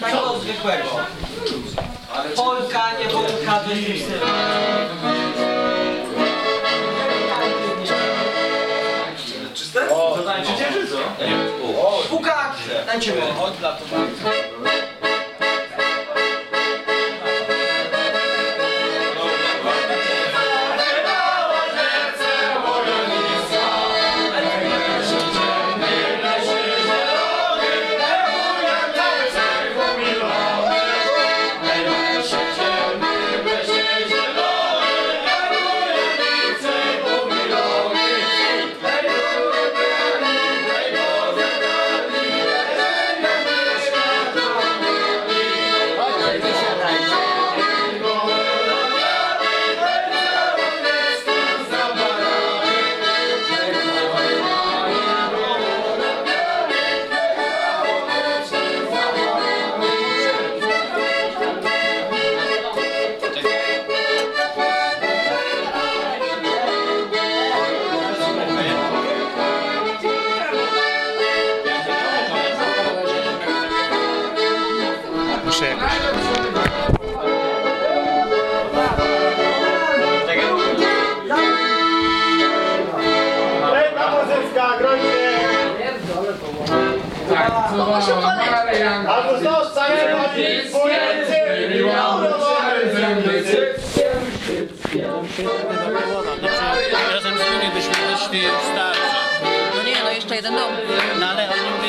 Takiego zwykłego. Polka, nie Polka, to jest styl. To tańczycie czy co? Puka, tańczymy. Muszę jakoś... Muzyczka, groźnie! Komuś ukoleczkę. Albo znów sami bardziej współjeźdźcy! Razem z nimi byśmy weszli starczy. No nie, no jeszcze jeden dom. No ale on mówi,